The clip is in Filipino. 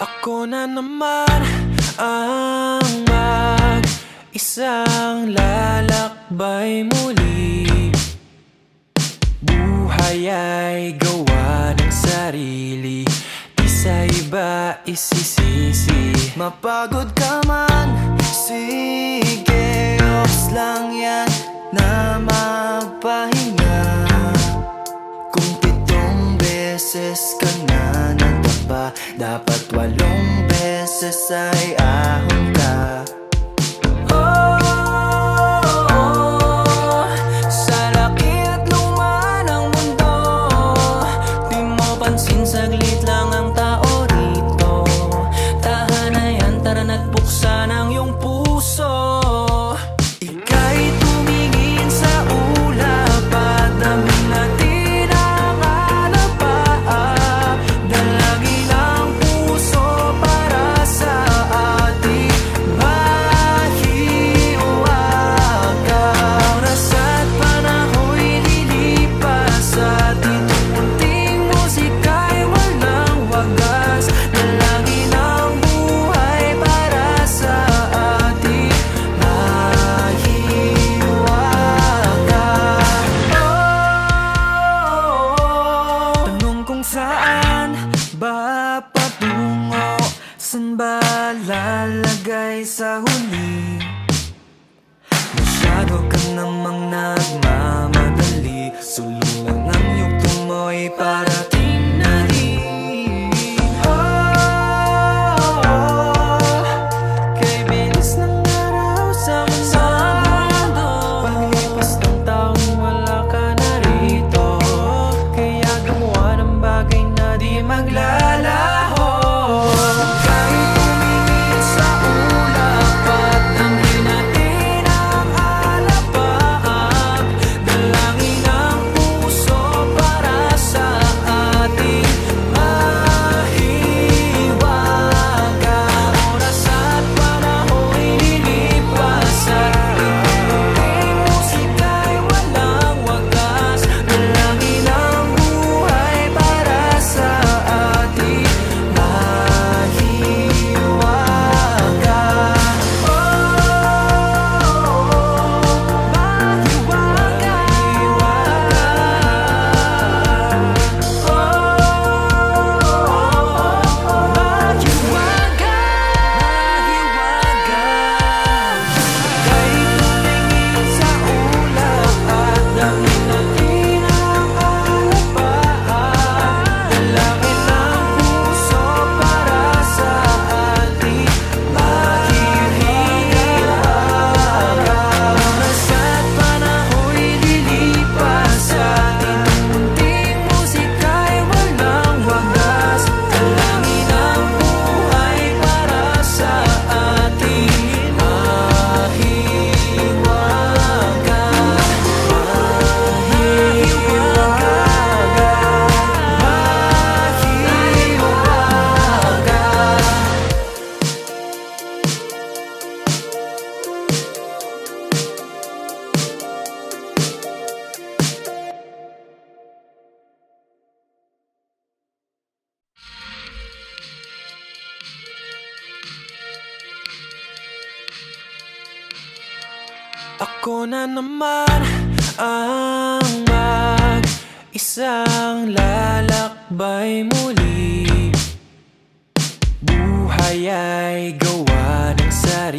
Ako na naman ang mag-isang lalakbay muli. Buhay ay gawa ng sarili Di sa iba isisisi? Mapagod ka man, sige Ops lang yan na mapahinga Kung pitong beses ka dapat walong beses ay ahon ka. Kung saan ba patungo? San ba lalagay sa huli? I'm glad. Ako na naman ang mag-isang lalakbay muli. Buhay ay gawa ng sarili.